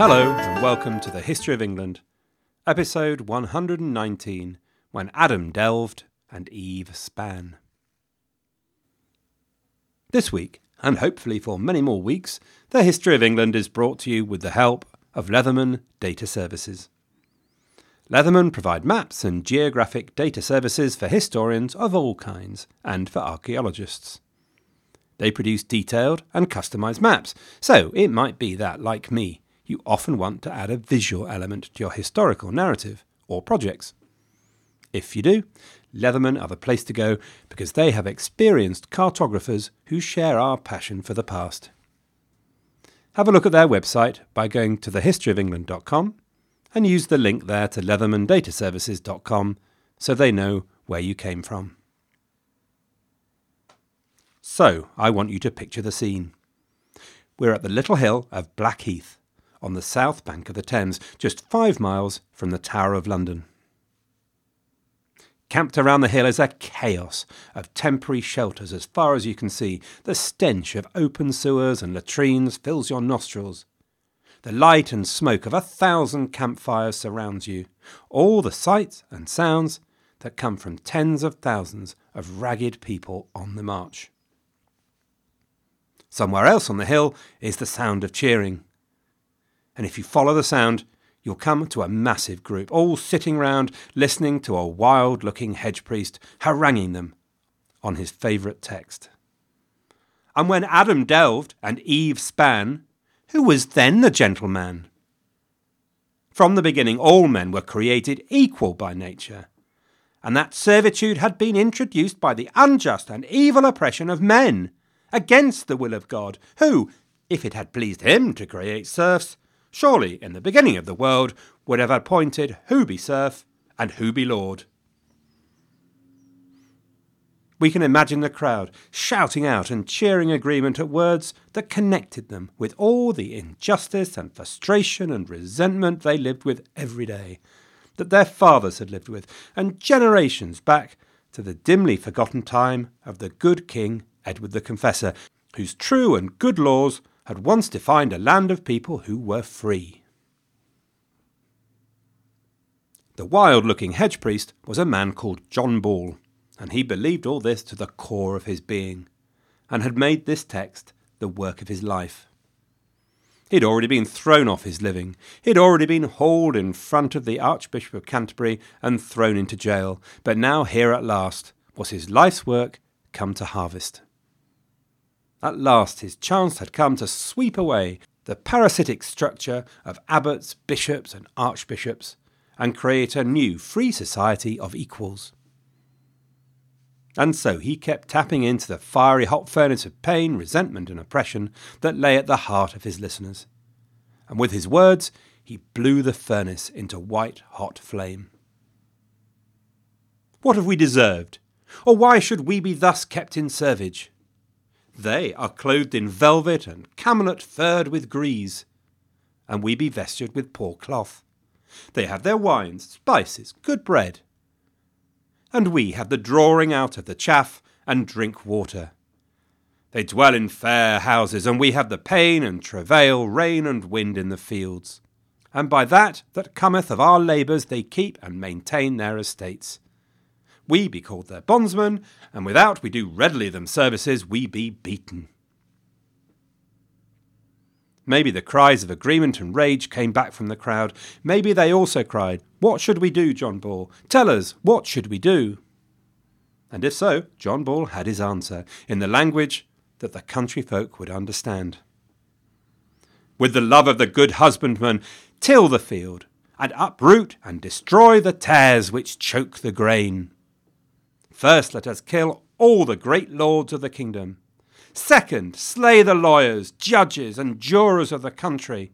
Hello, and welcome to the History of England, episode 119 When Adam Delved and Eve Span. This week, and hopefully for many more weeks, the History of England is brought to you with the help of Leatherman Data Services. Leatherman provide maps and geographic data services for historians of all kinds and for archaeologists. They produce detailed and customized maps, so it might be that, like me, you often want to add a visual element to your historical narrative or projects. If you do, Leatherman are the place to go because they have experienced cartographers who share our passion for the past. Have a look at their website by going to thehistoryofengland.com and use the link there to leathermandataservices.com so they know where you came from. So, I want you to picture the scene. We're at the little hill of Blackheath, on the south bank of the Thames, just five miles from the Tower of London. Camped around the hill is a chaos of temporary shelters as far as you can see. The stench of open sewers and latrines fills your nostrils. The light and smoke of a thousand campfires surrounds you. All the sights and sounds that come from tens of thousands of ragged people on the march. Somewhere else on the hill is the sound of cheering and if you follow the sound, you'll come to a massive group, all sitting round listening to a wild looking hedge priest haranguing them on his favourite text. And when Adam delved and Eve span, who was then the gentleman? From the beginning, all men were created equal by nature, and that servitude had been introduced by the unjust and evil oppression of men against the will of God, who, if it had pleased him to create serfs, surely in the beginning of the world would have appointed who be serf and who be lord. We can imagine the crowd shouting out and cheering agreement at words that connected them with all the injustice and frustration and resentment they lived with every day, that their fathers had lived with, and generations back to the dimly forgotten time of the good King Edward the Confessor, whose true and good laws had once defined a land of people who were free. The wild looking hedge priest was a man called John Ball, and he believed all this to the core of his being, and had made this text the work of his life. He'd already been thrown off his living. He'd already been hauled in front of the Archbishop of Canterbury and thrown into jail. But now, here at last, was his life's work come to harvest. At last his chance had come to sweep away the parasitic structure of abbots, bishops, and archbishops, and create a new free society of equals. And so he kept tapping into the fiery hot furnace of pain, resentment, and oppression that lay at the heart of his listeners. And with his words, he blew the furnace into white hot flame. What have we deserved? Or why should we be thus kept in servage? They are clothed in velvet and camlet furred with grease, and we be vestured with poor cloth. They have their wines, spices, good bread. And we have the drawing out of the chaff and drink water. They dwell in fair houses, and we have the pain and travail, rain and wind in the fields. And by that that cometh of our labours they keep and maintain their estates. We be called their bondsmen, and without we do readily them services, we be beaten. Maybe the cries of agreement and rage came back from the crowd. Maybe they also cried, What should we do, John Ball? Tell us, what should we do? And if so, John Ball had his answer, in the language that the country folk would understand. With the love of the good husbandman, till the field, and uproot and destroy the tares which choke the grain. First, let us kill all the great lords of the kingdom. Second, slay the lawyers, judges, and jurors of the country,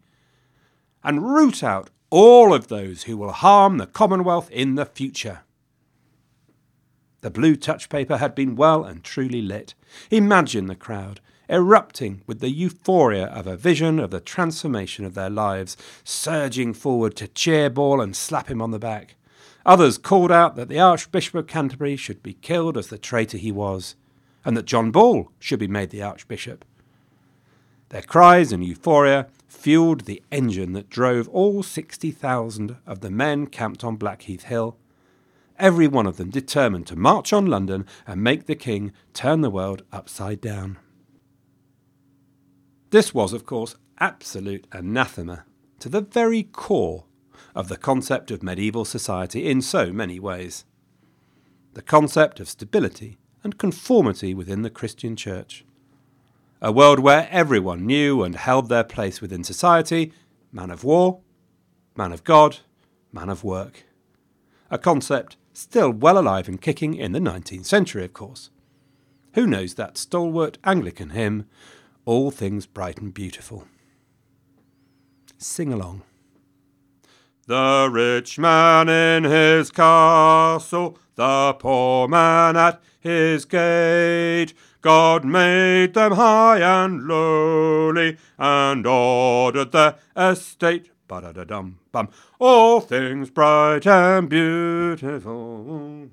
and root out all of those who will harm the Commonwealth in the future. The blue touch paper had been well and truly lit. Imagine the crowd, erupting with the euphoria of a vision of the transformation of their lives, surging forward to cheer Ball and slap him on the back. Others called out that the Archbishop of Canterbury should be killed as the traitor he was, and that John Ball should be made the Archbishop. Their cries and euphoria fueled the engine that drove all 60,000 of the men camped on Blackheath Hill, every one of them determined to march on London and make the king turn the world upside down. This was, of course, absolute anathema to the very core of the concept of medieval society in so many ways. The concept of stability and conformity within the Christian Church. A world where everyone knew and held their place within society man of war, man of God, man of work. A concept still well alive and kicking in the 19th century, of course. Who knows that stalwart Anglican hymn, All Things Bright and Beautiful? Sing along. The rich man in his castle, the poor man at his gate. God made them high and lowly, and ordered their estate. Ba-da-da-dum bum. All things bright and beautiful.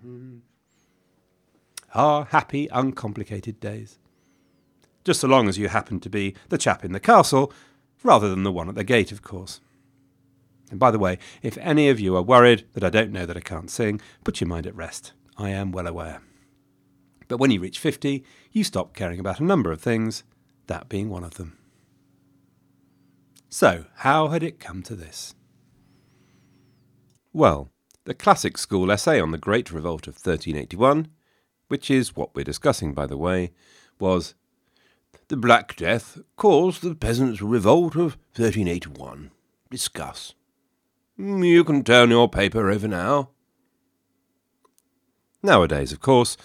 Are happy, uncomplicated days. Just so long as you happen to be the chap in the castle, rather than the one at the gate, of course. And by the way, if any of you are worried that I don't know that I can't sing, put your mind at rest. I am well aware. But when you reach 50, you stop caring about a number of things, that being one of them. So, how had it come to this? Well, the classic school essay on the Great Revolt of 1381, which is what we're discussing, by the way, was The Black Death caused the peasants' revolt of 1381. Discuss. Hmm, you can turn your paper over now. Nowadays, of course,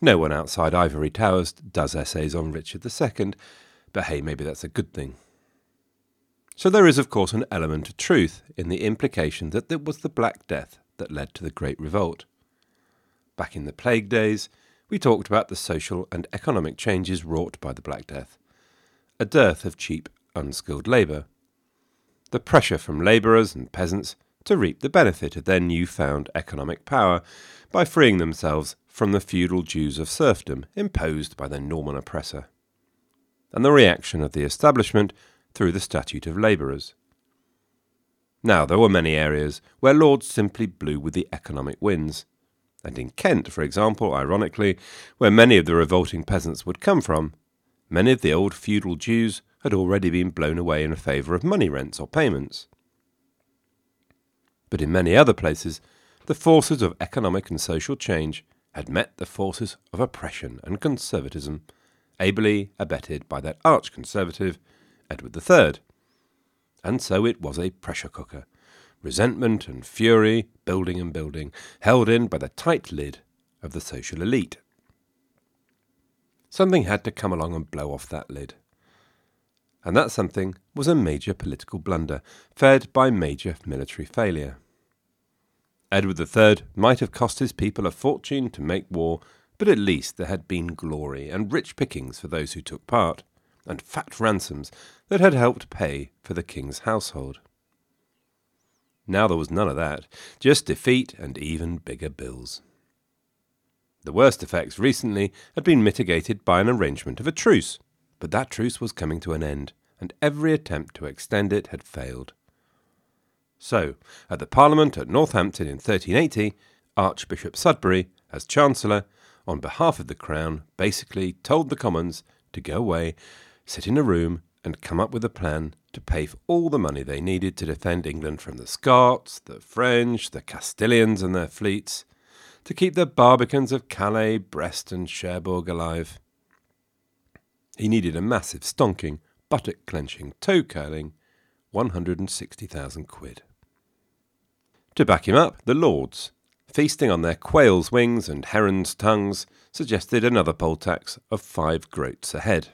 no one outside Ivory Towers does essays on Richard II, but hey, maybe that's a good thing. So there is, of course, an element of truth in the implication that it was the Black Death that led to the Great Revolt. Back in the Plague days, we talked about the social and economic changes wrought by the Black Death, a dearth of cheap, unskilled labour, the pressure from labourers and peasants to reap the benefit of their new-found economic power by freeing themselves from the feudal dues of serfdom imposed by their Norman oppressor, and the reaction of the establishment through the Statute of Labourers. Now, there were many areas where lords simply blew with the economic winds, and in Kent, for example, ironically, where many of the revolting peasants would come from, many of the old feudal dues had already been blown away in favour of money rents or payments. But in many other places, the forces of economic and social change had met the forces of oppression and conservatism, ably abetted by that arch conservative, Edward III. And so it was a pressure cooker, resentment and fury building and building, held in by the tight lid of the social elite. Something had to come along and blow off that lid and that something was a major political blunder, fed by major military failure. Edward III might have cost his people a fortune to make war, but at least there had been glory and rich pickings for those who took part, and fat ransoms that had helped pay for the king's household. Now there was none of that, just defeat and even bigger bills. The worst effects recently had been mitigated by an arrangement of a truce but that truce was coming to an end, and every attempt to extend it had failed. So, at the Parliament at Northampton in 1380, Archbishop Sudbury, as Chancellor, on behalf of the Crown, basically told the Commons to go away, sit in a room, and come up with a plan to pay for all the money they needed to defend England from the Scots, the French, the Castilians and their fleets, to keep the Barbicans of Calais, Brest, and Cherbourg alive. He needed a massive, stonking, buttock clenching, toe curling 160,000 quid. To back him up, the Lords, feasting on their quail's wings and heron's tongues, suggested another poll tax of five groats a head.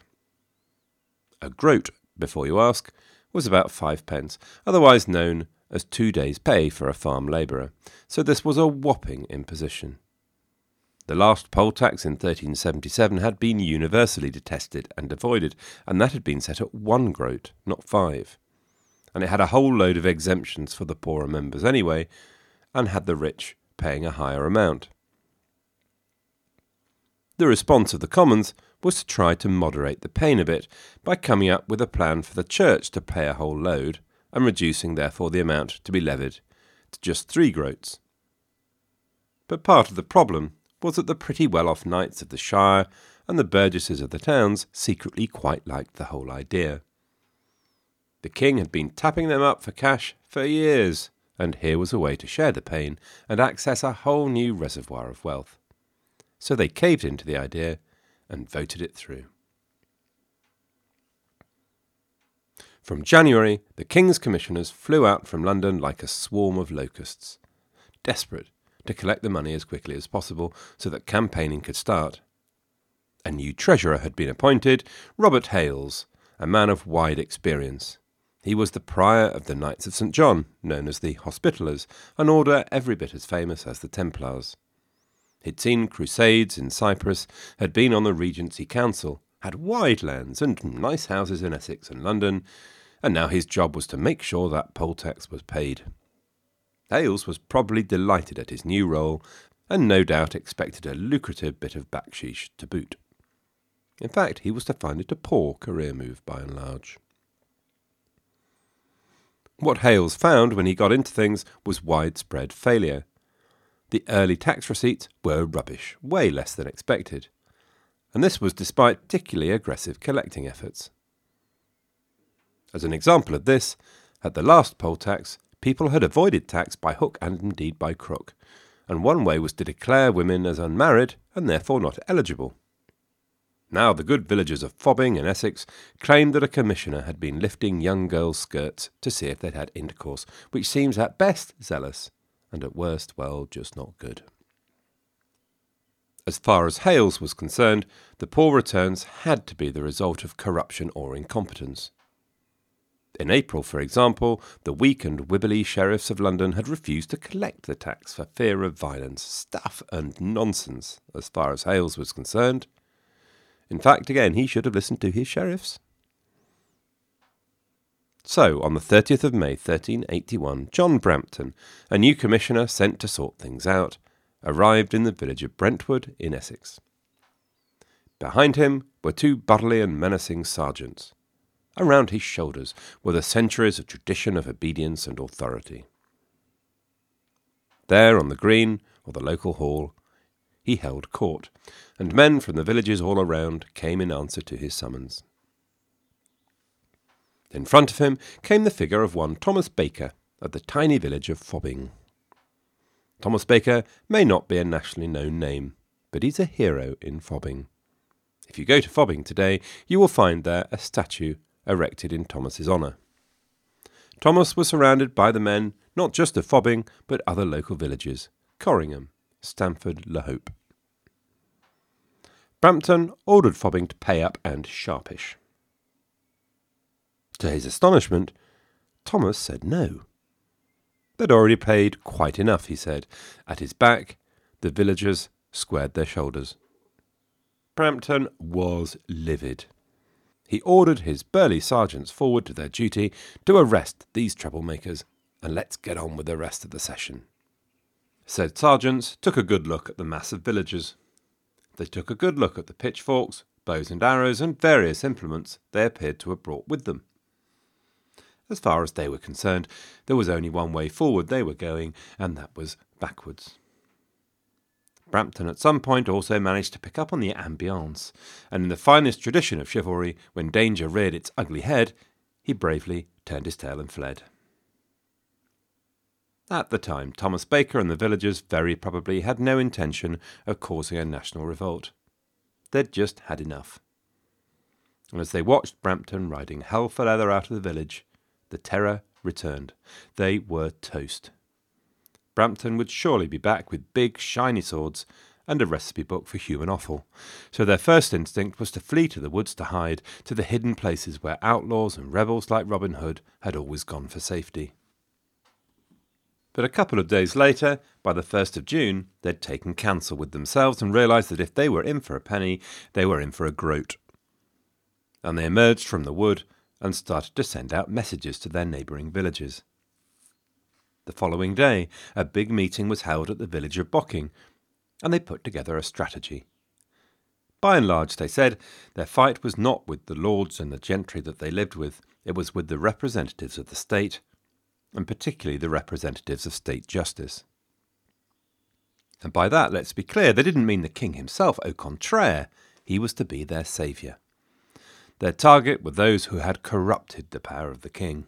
A groat, before you ask, was about five pence, otherwise known as two days' pay for a farm labourer, so this was a whopping imposition. The last poll tax in 1377 had been universally detested and avoided, and that had been set at one groat, not five. And it had a whole load of exemptions for the poorer members anyway, and had the rich paying a higher amount. The response of the Commons was to try to moderate the pain a bit by coming up with a plan for the Church to pay a whole load and reducing therefore the amount to be levied to just three groats. But part of the problem was that the pretty well off knights of the Shire and the burgesses of the towns secretly quite liked the whole idea. The king had been tapping them up for cash for years, and here was a way to share the pain and access a whole new reservoir of wealth. So they caved into the idea and voted it through. From January, the King's Commissioners flew out from London like a swarm of locusts, desperate to collect the money as quickly as possible so that campaigning could start. A new treasurer had been appointed, Robert Hales, a man of wide experience. He was the prior of the Knights of St. John, known as the Hospitallers, an order every bit as famous as the Templars. He'd seen crusades in Cyprus, had been on the Regency Council, had wide lands and nice houses in Essex and London, and now his job was to make sure that poll tax was paid. Hales was probably delighted at his new role, and no doubt expected a lucrative bit of backsheesh to boot. In fact, he was to find it a poor career move by and large. What Hales found when he got into things was widespread failure. The early tax receipts were rubbish, way less than expected. And this was despite particularly aggressive collecting efforts. As an example of this, at the last poll tax, people had avoided tax by hook and indeed by crook, and one way was to declare women as unmarried and therefore not eligible. Now the good villagers of Fobbing in Essex claimed that a commissioner had been lifting young girls' skirts to see if they'd had intercourse, which seems at best zealous, and at worst, well, just not good. As far as Hales was concerned, the poor returns had to be the result of corruption or incompetence. In April, for example, the weak and wibbly sheriffs of London had refused to collect the tax for fear of violence. Stuff and nonsense, as far as Hales was concerned. In fact, again, he should have listened to his sheriffs. So, on the 30th of May 1381, John Brampton, a new commissioner sent to sort things out, arrived in the village of Brentwood in Essex. Behind him were two burly and menacing sergeants. Around his shoulders were the centuries of tradition of obedience and authority. There on the green, or the local hall, he held court, and men from the villages all around came in answer to his summons. In front of him came the figure of one Thomas Baker of the tiny village of Fobbing. Thomas Baker may not be a nationally known name, but he's a hero in Fobbing. If you go to Fobbing today, you will find there a statue erected in Thomas's honour. Thomas was surrounded by the men not just of Fobbing, but other local villages Corringham, Stanford le Hope. Brampton ordered Fobbing to pay up and sharpish. To his astonishment, Thomas said no. They'd already paid quite enough, he said. At his back, the villagers squared their shoulders. Brampton was livid. He ordered his burly sergeants forward to their duty to arrest these troublemakers, and let's get on with the rest of the session. Said sergeants took a good look at the mass of villagers. They took a good look at the pitchforks, bows and arrows, and various implements they appeared to have brought with them. As far as they were concerned, there was only one way forward they were going, and that was backwards. Brampton at some point also managed to pick up on the ambiance, and in the finest tradition of chivalry, when danger reared its ugly head, he bravely turned his tail and fled. At the time, Thomas Baker and the villagers very probably had no intention of causing a national revolt. They'd just had enough. And as they watched Brampton riding hell for leather out of the village, the terror returned. They were toast. Brampton would surely be back with big, shiny swords and a recipe book for human offal. So their first instinct was to flee to the woods to hide, to the hidden places where outlaws and rebels like Robin Hood had always gone for safety. But a couple of days later, by the 1st of June, they'd taken counsel with themselves and realised that if they were in for a penny, they were in for a groat. And they emerged from the wood and started to send out messages to their neighbouring villages. The following day, a big meeting was held at the village of Bocking, and they put together a strategy. By and large, they said, their fight was not with the lords and the gentry that they lived with, it was with the representatives of the state, and particularly the representatives of state justice. And by that, let's be clear, they didn't mean the king himself, au contraire, he was to be their saviour. Their target were those who had corrupted the power of the king.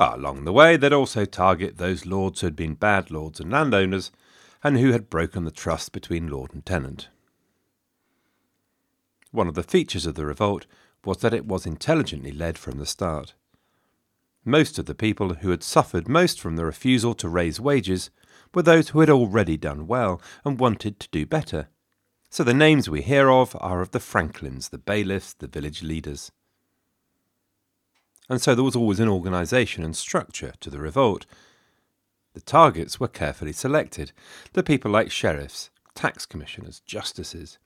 Ah, along the way, they'd also target those lords who had been bad lords and landowners, and who had broken the trust between lord and tenant. One of the features of the revolt was that it was intelligently led from the start. Most of the people who had suffered most from the refusal to raise wages were those who had already done well and wanted to do better. So the names we hear of are of the Franklins, the bailiffs, the village leaders. And so there was always an organisation and structure to the revolt. The targets were carefully selected the people like sheriffs, tax commissioners, justices,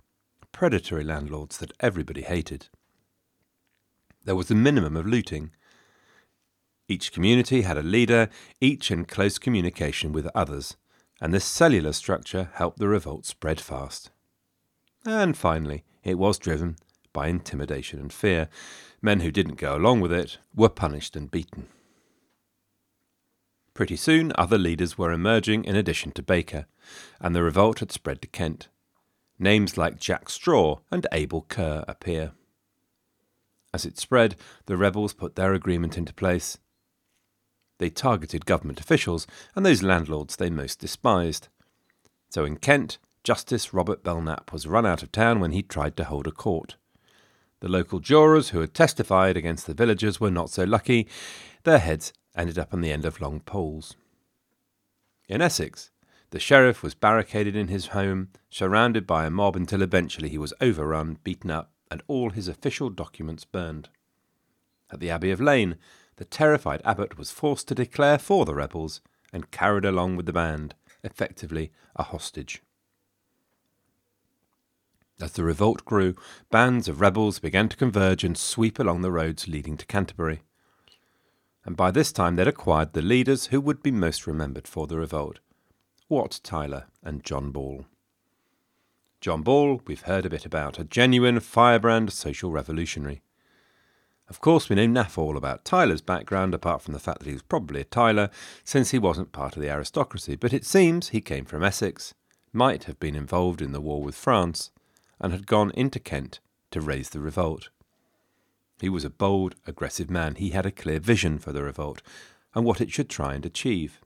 predatory landlords that everybody hated. There was a minimum of looting. Each community had a leader, each in close communication with others, and this cellular structure helped the revolt spread fast. And finally, it was driven by intimidation and fear. Men who didn't go along with it were punished and beaten. Pretty soon, other leaders were emerging in addition to Baker, and the revolt had spread to Kent. Names like Jack Straw and Abel Ker appear. As it spread, the rebels put their agreement into place. They targeted government officials and those landlords they most despised. So in Kent, Justice Robert Belknap was run out of town when he tried to hold a court. The local jurors who had testified against the villagers were not so lucky. Their heads ended up on the end of long poles. In Essex, the sheriff was barricaded in his home, surrounded by a mob until eventually he was overrun, beaten up, and all his official documents burned. At the Abbey of Lesnes, the terrified abbot was forced to declare for the rebels and carried along with the band, effectively a hostage. As the revolt grew, bands of rebels began to converge and sweep along the roads leading to Canterbury. And by this time they'd acquired the leaders who would be most remembered for the revolt Wat Tyler and John Ball. John Ball, we've heard a bit about, a genuine firebrand social revolutionary. Of course, we know naff all about Tyler's background, apart from the fact that he was probably a tiler, since he wasn't part of the aristocracy, but it seems he came from Essex, might have been involved in the war with France, and had gone into Kent to raise the revolt. He was a bold, aggressive man. He had a clear vision for the revolt and what it should try and achieve.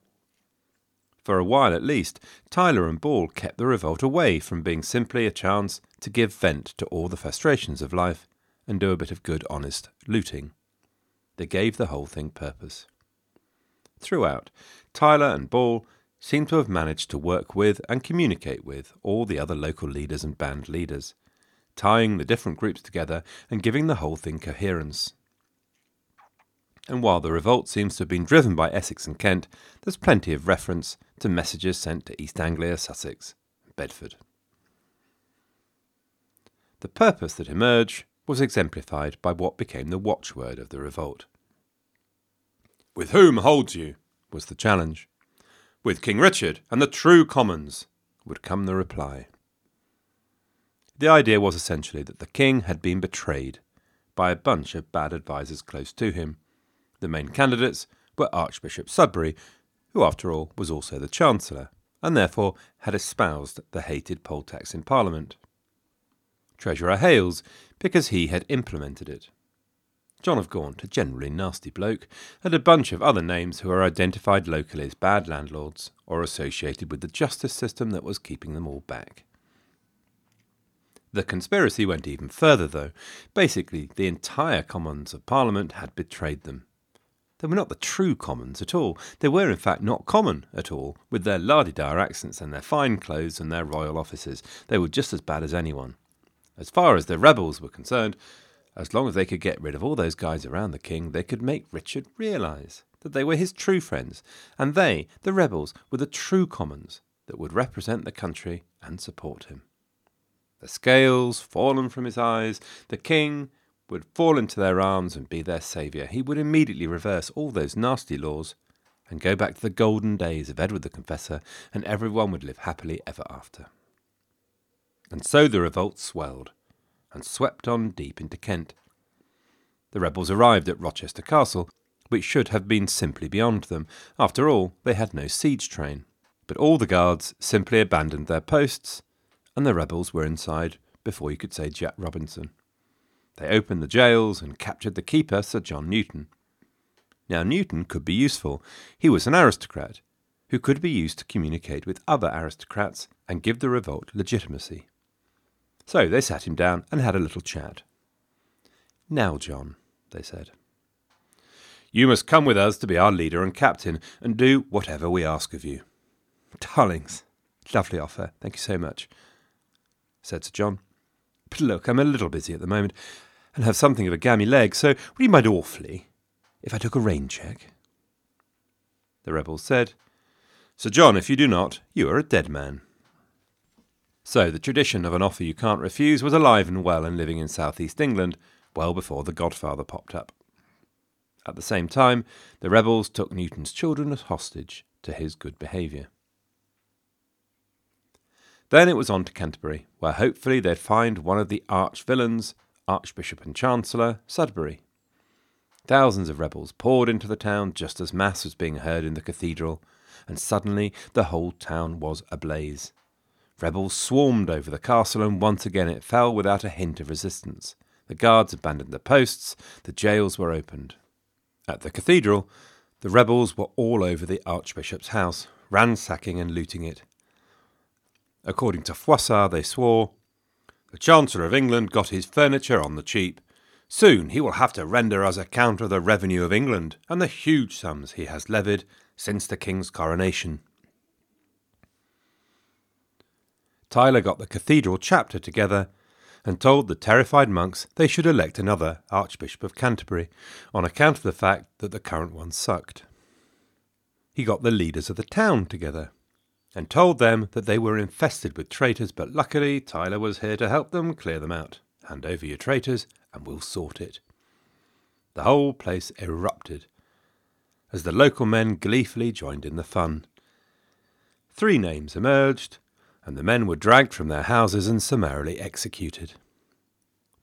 For a while at least, Tyler and Ball kept the revolt away from being simply a chance to give vent to all the frustrations of life and do a bit of good, honest looting. They gave the whole thing purpose. Throughout, Tyler and Ball seem to have managed to work with and communicate with all the other local leaders and band leaders, tying the different groups together and giving the whole thing coherence. And while the revolt seems to have been driven by Essex and Kent, there's plenty of reference to messages sent to East Anglia, Sussex, and Bedford. The purpose that emerged was exemplified by what became the watchword of the revolt. With whom holds you? was the challenge. With King Richard and the true commons, would come the reply. The idea was essentially that the king had been betrayed by a bunch of bad advisers close to him. The main candidates were Archbishop Sudbury, who, after all, was also the Chancellor, and therefore had espoused the hated poll tax in Parliament. Treasurer Hales, because he had implemented it. John of Gaunt, a generally nasty bloke, and a bunch of other names who are identified locally as bad landlords or associated with the justice system that was keeping them all back. The conspiracy went even further, though. Basically, the entire Commons of Parliament had betrayed them. They were not the true Commons at all. They were, in fact, not common at all, with their lardy-dar accents and their fine clothes and their royal offices. They were just as bad as anyone. As far as the rebels were concerned, as long as they could get rid of all those guys around the king, they could make Richard realise that they were his true friends, and they, the rebels, were the true commons that would represent the country and support him. The scales fallen from his eyes, the king would fall into their arms and be their saviour. He would immediately reverse all those nasty laws and go back to the golden days of Edward the Confessor, and everyone would live happily ever after. And so the revolt swelled and swept on deep into Kent. The rebels arrived at Rochester Castle, which should have been simply beyond them. After all, they had no siege train. But all the guards simply abandoned their posts, and the rebels were inside before you could say Jack Robinson. They opened the jails and captured the keeper, Sir John Newton. Now, Newton could be useful. He was an aristocrat who could be used to communicate with other aristocrats and give the revolt legitimacy. So they sat him down and had a little chat. Now, John, they said, you must come with us to be our leader and captain and do whatever we ask of you. Darlings, lovely offer. Thank you so much, said Sir John. But look, I'm a little busy at the moment and have something of a gammy leg, so would you mind awfully if I took a rain check? The rebels said, Sir John, if you do not, you are a dead man. So the tradition of an offer you can't refuse was alive and well and living in southeast England well before the Godfather popped up. At the same time, the rebels took Newton's children as hostage to his good behaviour. Then it was on to Canterbury, where hopefully they'd find one of the arch villains, Archbishop and Chancellor Sudbury. Thousands of rebels poured into the town just as Mass was being heard in the cathedral, and suddenly the whole town was ablaze. Rebels swarmed over the castle, and once again it fell without a hint of resistance. The guards abandoned their posts, the jails were opened. At the cathedral, the rebels were all over the archbishop's house, ransacking and looting it. According to Froissart, they swore, The Chancellor of England got his furniture on the cheap. Soon he will have to render us account of the revenue of England and the huge sums he has levied since the King's coronation. Tyler got the cathedral chapter together and told the terrified monks they should elect another Archbishop of Canterbury on account of the fact that the current one sucked. He got the leaders of the town together and told them that they were infested with traitors, but luckily Tyler was here to help them clear them out. Hand over your traitors, and we'll sort it. The whole place erupted as the local men gleefully joined in the fun. Three names emerged and the men were dragged from their houses and summarily executed.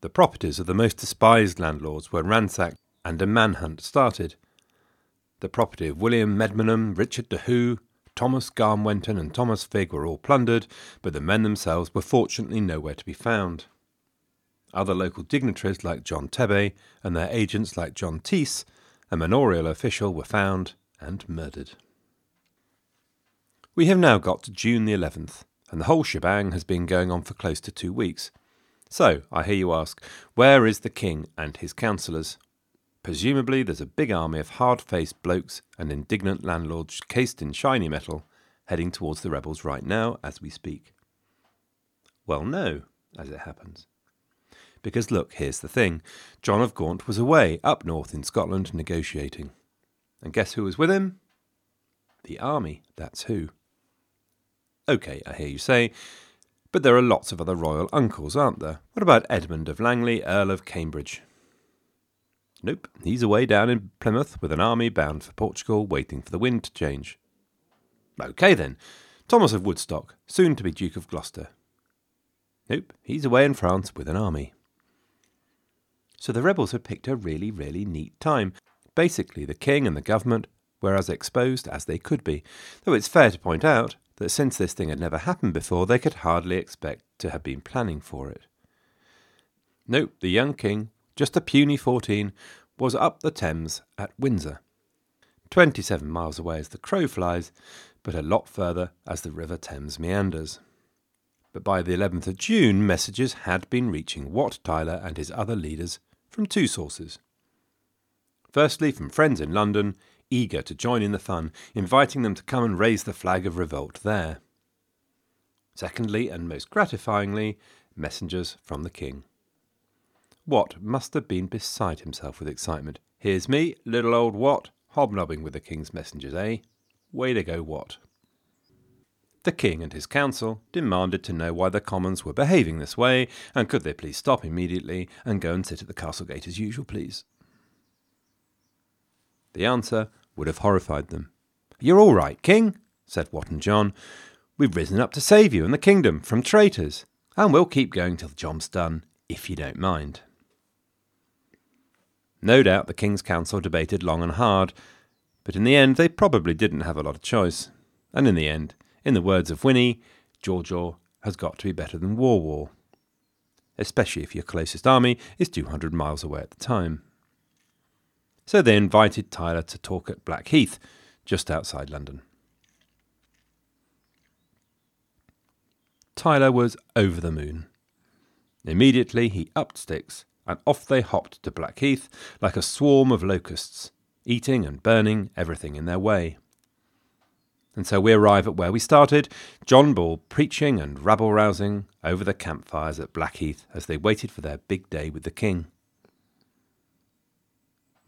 The properties of the most despised landlords were ransacked and a manhunt started. The property of William Medmenham, Richard de Hoogh, Thomas Garmwenton, and Thomas Figg were all plundered, but the men themselves were fortunately nowhere to be found. Other local dignitaries like John Tebbe and their agents like John Tees, a manorial official, were found and murdered. We have now got to June the 11th, and the whole shebang has been going on for close to two weeks. So, I hear you ask, where is the king and his councillors? Presumably, there's a big army of hard faced blokes and indignant landlords cased in shiny metal heading towards the rebels right now as we speak. Well, no, as it happens. Because look, here's the thing John of Gaunt was away up north in Scotland negotiating. And guess who was with him? The army, that's who. OK, I hear you say, but there are lots of other royal uncles, aren't there? What about Edmund of Langley, Earl of Cambridge? Nope, he's away down in Plymouth with an army bound for Portugal, waiting for the wind to change. OK then, Thomas of Woodstock, soon to be Duke of Gloucester. Nope, he's away in France with an army. So the rebels had picked a really, really neat time. Basically, the king and the government were as exposed as they could be, though it's fair to point out that since this thing had never happened before, they could hardly expect to have been planning for it. Nope, the young king, just a puny fourteen, was up the Thames at Windsor. Twenty seven miles away as the crow flies, but a lot further as the River Thames meanders. But by the 11th of June, messages had been reaching Wat Tyler and his other leaders from two sources. Firstly, from friends in London, eager to join in the fun, inviting them to come and raise the flag of revolt there. Secondly, and most gratifyingly, messengers from the king. Wat must have been beside himself with excitement. Here's me, little old Wat, hobnobbing with the king's messengers, eh? Way to go, Wat. The king and his council demanded to know why the commons were behaving this way, and could they please stop immediately and go and sit at the castle gate as usual, please. The answer would have horrified them. You're all right, King, said and John. We've risen up to save you and the kingdom from traitors. And we'll keep going till the job's done, if you don't mind. No doubt the King's Council debated long and hard, but in the end they probably didn't have a lot of choice. And in the end, in the words of Winnie, Jaw has got to be better than War War, especially if your closest army is 200 miles away at the time. So they invited Tyler to talk at Blackheath, just outside London. Tyler was over the moon. Immediately he upped sticks, and off they hopped to Blackheath like a swarm of locusts, eating and burning everything in their way. And so we arrive at where we started John Ball preaching and rabble rousing over the campfires at Blackheath as they waited for their big day with the king.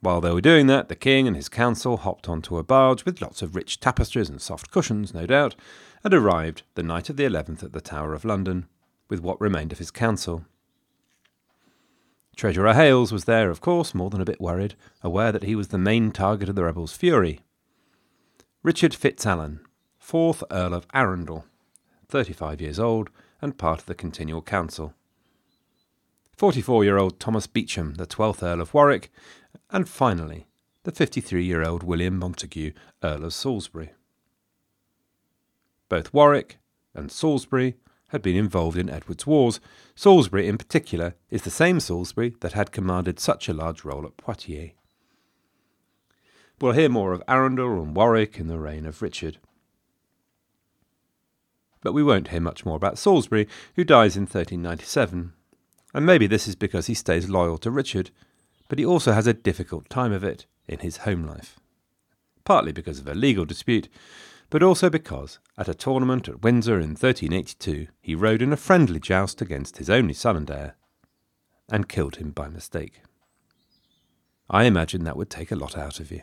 While they were doing that, the king and his council hopped onto a barge with lots of rich tapestries and soft cushions, no doubt, and arrived the night of the 11th at the Tower of London, with what remained of his council. Treasurer Hales was there, of course, more than a bit worried, aware that he was the main target of the rebels' fury. Richard FitzAlan, 4th Earl of Arundel, 35 years old, and part of the Continual Council. 44 year old Thomas Beauchamp, the 12th Earl of Warwick, and finally, the 53 year old William Montague, Earl of Salisbury. Both Warwick and Salisbury had been involved in Edward's wars. Salisbury, in particular, is the same Salisbury that had commanded such a large role at Poitiers. We'll hear more of Arundel and Warwick in the reign of Richard. But we won't hear much more about Salisbury, who dies in 1397. And maybe this is because he stays loyal to Richard, but he also has a difficult time of it in his home life. Partly because of a legal dispute, but also because, at a tournament at Windsor in 1382, he rode in a friendly joust against his only son and heir, and killed him by mistake. I imagine that would take a lot out of you.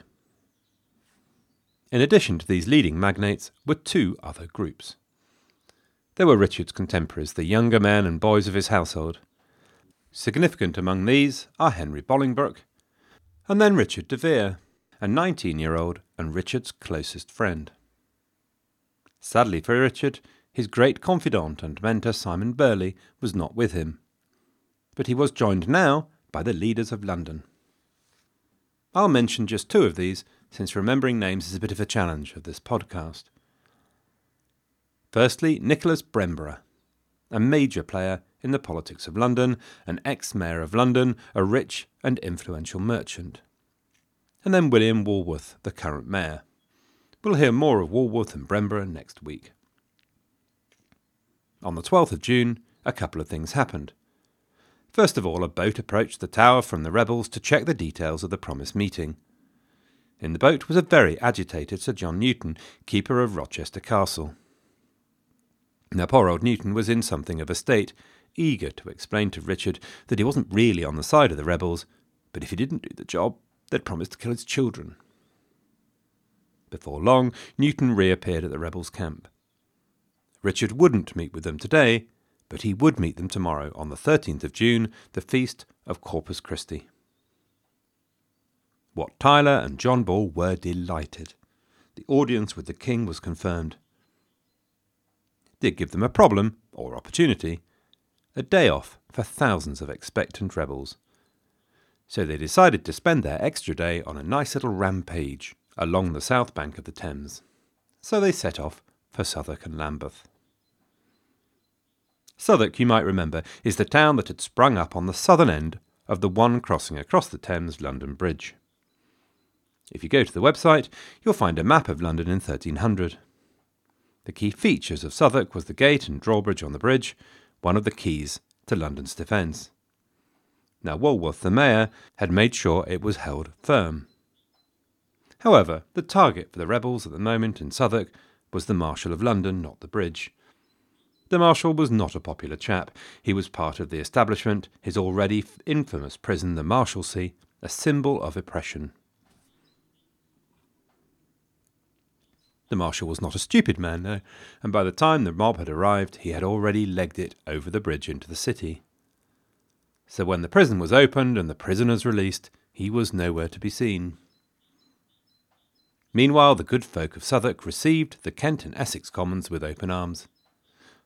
In addition to these leading magnates were two other groups. There were Richard's contemporaries, the younger men and boys of his household. Significant among these are Henry Bolingbroke, and then Richard de Vere, a 19 year old and Richard's closest friend. Sadly for Richard, his great confidant and mentor Simon Burley was not with him. But he was joined now by the leaders of London. I'll mention just two of these since remembering names is a bit of a challenge of this podcast. Firstly, Nicholas Brembre, a major player in the politics of London, an ex mayor of London, a rich and influential merchant. And then William Walworth, the current mayor. We'll hear more of Walworth and Brembre next week. On the 12th of June, a couple of things happened. First of all, a boat approached the tower from the rebels to check the details of the promised meeting. In the boat was a very agitated Sir John Newton, keeper of Rochester Castle. Now, poor old Newton was in something of a state, eager to explain to Richard that he wasn't really on the side of the rebels, but if he didn't do the job, they'd promised to kill his children. Before long, Newton reappeared at the rebels' camp. Richard wouldn't meet with them today, but he would meet them tomorrow on the 13th of June, the feast of Corpus Christi. Wat Tyler and John Ball were delighted. The audience with the king was confirmed. Did give them a problem, or opportunity, a day off for thousands of expectant rebels. So they decided to spend their extra day on a nice little rampage along the south bank of the Thames. So they set off for Southwark and Lambeth. Southwark, you might remember, is the town that had sprung up on the southern end of the one crossing across the Thames London Bridge. If you go to the website, you'll find a map of London in 1300. The key features of Southwark was the gate and drawbridge on the bridge, one of the keys to London's defence. Now, Walworth, the mayor, had made sure it was held firm. However, the target for the rebels at the moment in Southwark was the Marshal of London, not the bridge. The Marshal was not a popular chap. He was part of the establishment, his already infamous prison, the Marshalsea, a symbol of oppression. The Marshal was not a stupid man, no, and by the time the mob had arrived, he had already legged it over the bridge into the city. So when the prison was opened and the prisoners released, he was nowhere to be seen. Meanwhile, the good folk of Southwark received the Kent and Essex Commons with open arms.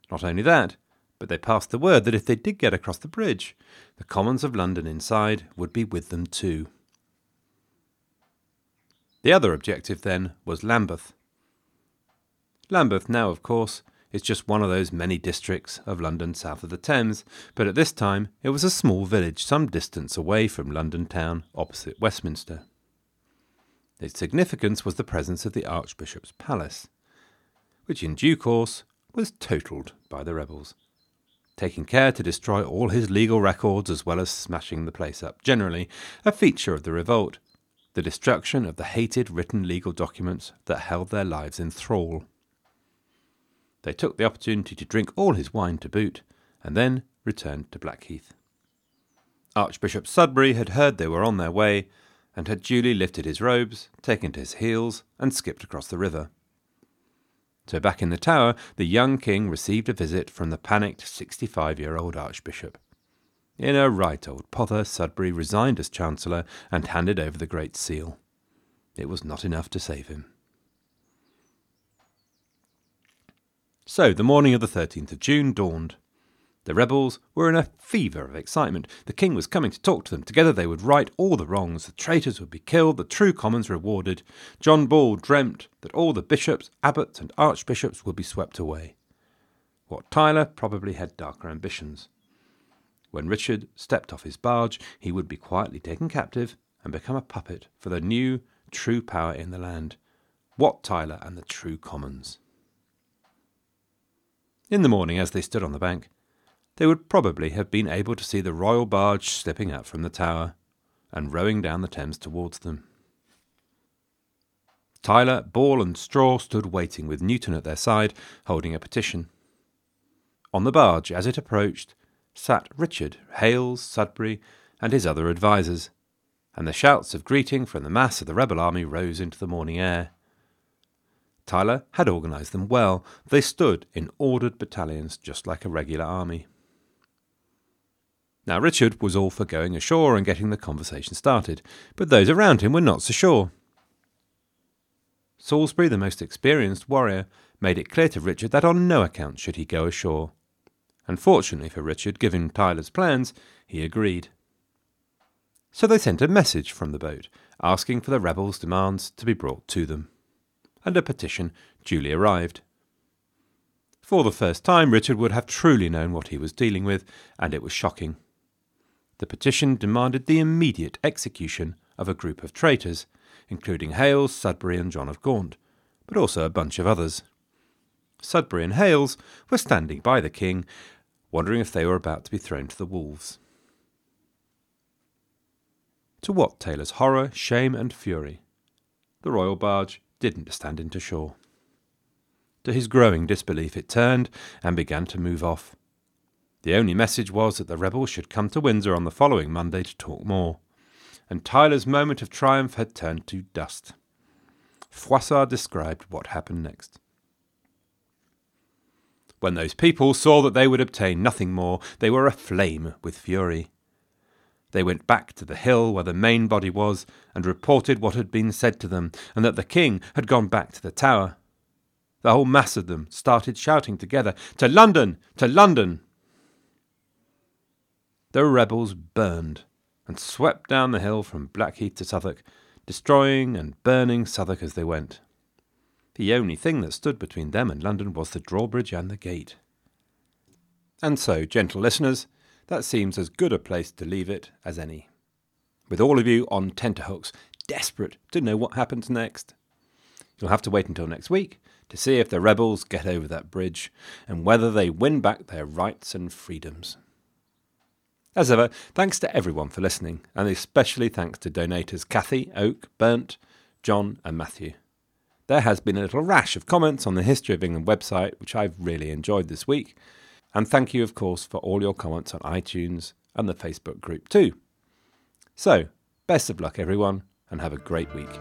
Not only that, but they passed the word that if they did get across the bridge, the Commons of London inside would be with them too. The other objective, then, was Lambeth. Lambeth now, of course, is just one of those many districts of London south of the Thames, but at this time it was a small village some distance away from London town opposite Westminster. Its significance was the presence of the Archbishop's palace, which in due course was totalled by the rebels, taking care to destroy all his legal records as well as smashing the place up, generally a feature of the revolt, the destruction of the hated written legal documents that held their lives in thrall. They took the opportunity to drink all his wine to boot, and then returned to Blackheath. Archbishop Sudbury had heard they were on their way, and had duly lifted his robes, taken to his heels, and skipped across the river. So back in the tower, the young king received a visit from the panicked sixty-five year old archbishop. In a right old pother, Sudbury resigned as chancellor and handed over the Great Seal. It was not enough to save him. So the morning of the 13th of June dawned. The rebels were in a fever of excitement. The king was coming to talk to them. Together they would right all the wrongs. The traitors would be killed, the true commons rewarded. John Ball dreamt that all the bishops, abbots, and archbishops would be swept away. Wat Tyler probably had darker ambitions. When Richard stepped off his barge, he would be quietly taken captive and become a puppet for the new, true power in the land. Wat Tyler and the true commons. In the morning, as they stood on the bank, they would probably have been able to see the royal barge slipping out from the tower and rowing down the Thames towards them. Tyler, Ball, and Straw stood waiting with Newton at their side, holding a petition. On the barge, as it approached, sat Richard, Hales, Sudbury, and his other advisers, and the shouts of greeting from the mass of the rebel army rose into the morning air. Tyler had organised them well. They stood in ordered battalions just like a regular army. Now, Richard was all for going ashore and getting the conversation started, but those around him were not so sure. Salisbury, the most experienced warrior, made it clear to Richard that on no account should he go ashore. Unfortunately for Richard, given Tyler's plans, he agreed. So they sent a message from the boat, asking for the rebels' demands to be brought to them and a petition duly arrived. For the first time, Richard would have truly known what he was dealing with, and it was shocking. The petition demanded the immediate execution of a group of traitors, including Hales, Sudbury, and John of Gaunt, but also a bunch of others. Sudbury and Hales were standing by the king, wondering if they were about to be thrown to the wolves. To Wat Tyler's horror, shame, and fury, the royal barge didn't stand into shore. To his growing disbelief, it turned and began to move off. The only message was that the rebels should come to Windsor on the following Monday to talk more, and Tyler's moment of triumph had turned to dust. Froissart described what happened next. When those people saw that they would obtain nothing more, they were aflame with fury. They went back to the hill where the main body was and reported what had been said to them, and that the king had gone back to the tower. The whole mass of them started shouting together, To London! To London! The rebels burned and swept down the hill from Blackheath to Southwark, destroying and burning Southwark as they went. The only thing that stood between them and London was the drawbridge and the gate. And so, gentle listeners, that seems as good a place to leave it as any. With all of you on tenterhooks, desperate to know what happens next. You'll have to wait until next week to see if the rebels get over that bridge and whether they win back their rights and freedoms. As ever, thanks to everyone for listening, and especially thanks to donators Kathy, Oak, Burnt, John, and Matthew. There has been a little rash of comments on the History of England website, which I've really enjoyed this week, and thank you, of course, for all your comments on iTunes and the Facebook group too. So, best of luck, everyone, and have a great week.